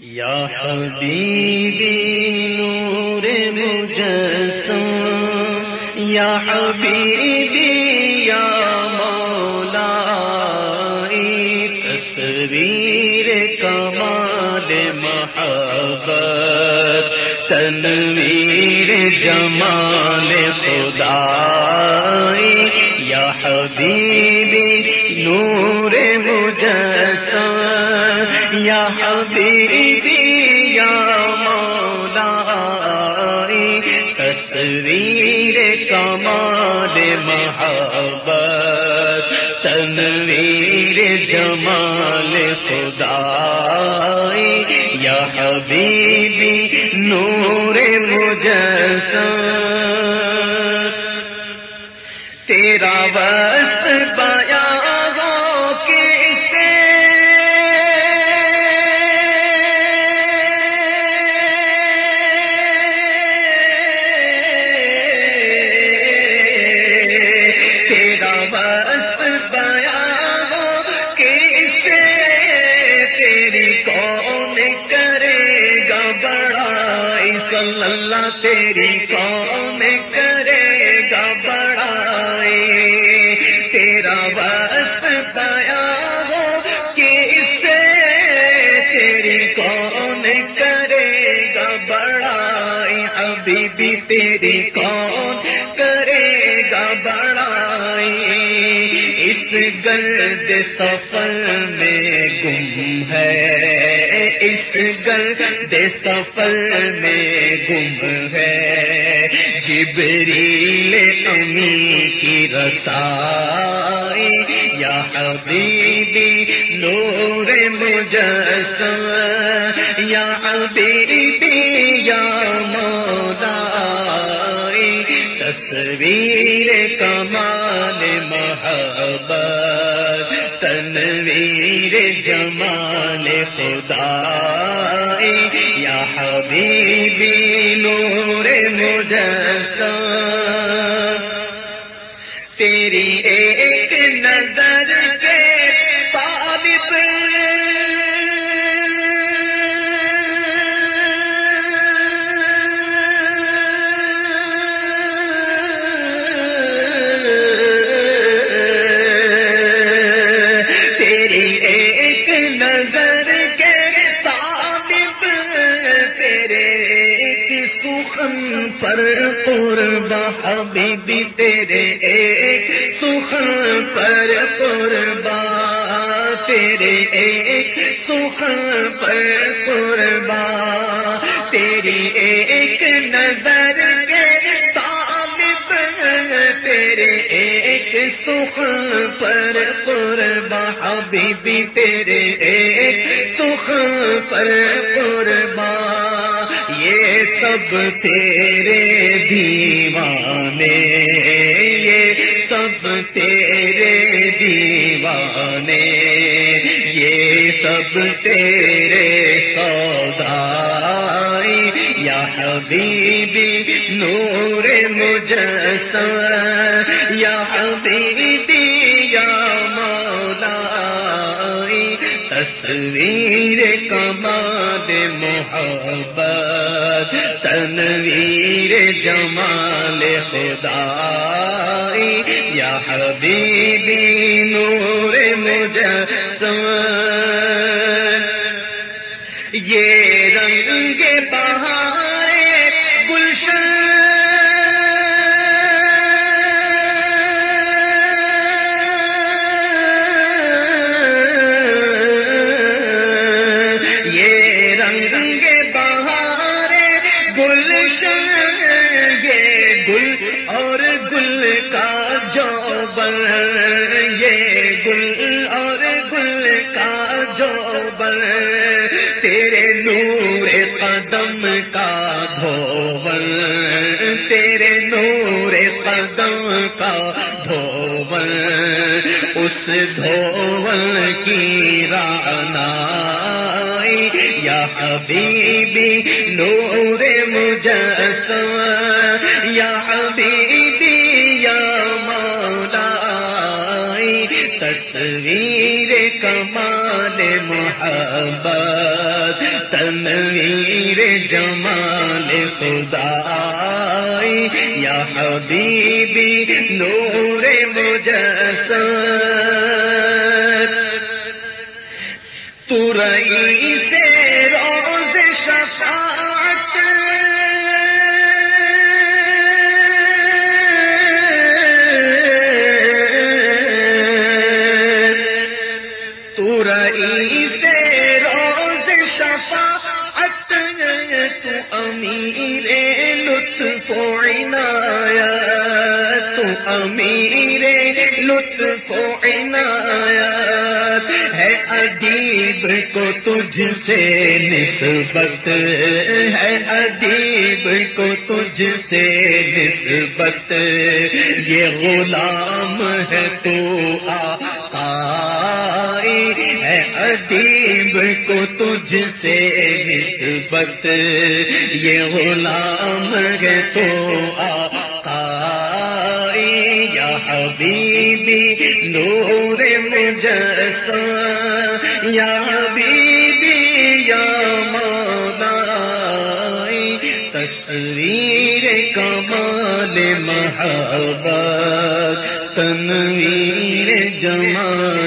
یا حبیبی نور مجسم، یا حبیبی، یا مولا تصویر کمال محبت، تنویر جمال خدا یا حبیبی نور مجسم یا حبیبی یا مولا تصویر کمال محبت تنویر جمال خدا یا حبیبی نور مجسم تیرا بس صلی اللہ تیری کون کرے گا بڑائی۔ تیرا وسط دیا ہو کسے تیری کون کرے گا بڑائی۔ ابھی بھی تیری کون کرے گا بڑائی۔ اس گرد سفر میں گم ہے۔ اس گرد سفر میں گم ہے۔ جبریل امی کی رسائی، یا حبیبی نور مجسم، یا حبیبی یا مولا تصویر کمال محبت تصویر جمال خدا یا حبیبی نور مجسم پر قربا حبیبی تیرے ایک، سخن پر قربا تیرے ایک، سخن پر قربا تیری ایک نظر کے طالب تیرے ایک، سخن پر قربا حبیبی تیرے ایک، سخن پر قربا سب تیرے دیوانے، یہ سب تیرے دیوانے، یہ سب تیرے سودائی، یا حبیبی نور مجسم، یا حبیبی تصویر کماد محبت تنویر جمال خدا یا حبیبی نور مجسم یہ قدم کا دھوبل تیرے نور قدم کا دھوبل اس دھوبل کی رانا یا حبیبی نور مجسم، یا حبیبی تنویر کمال محبت تنویر جمال خدا یا حبیبی نور مجسم امیر لطف عنایت ہے ادیب کو تجھ سے نسبت، ہے ادیب کو تجھ سے نسبت، یہ غلام ہے تو آقا ہے ادیب کو تجھ سے نسبت، یہ غلام ہے تو آقا حبیبی نور مجسم یا حبیبی یا مولا تصویر کمال محبت تنویر جمال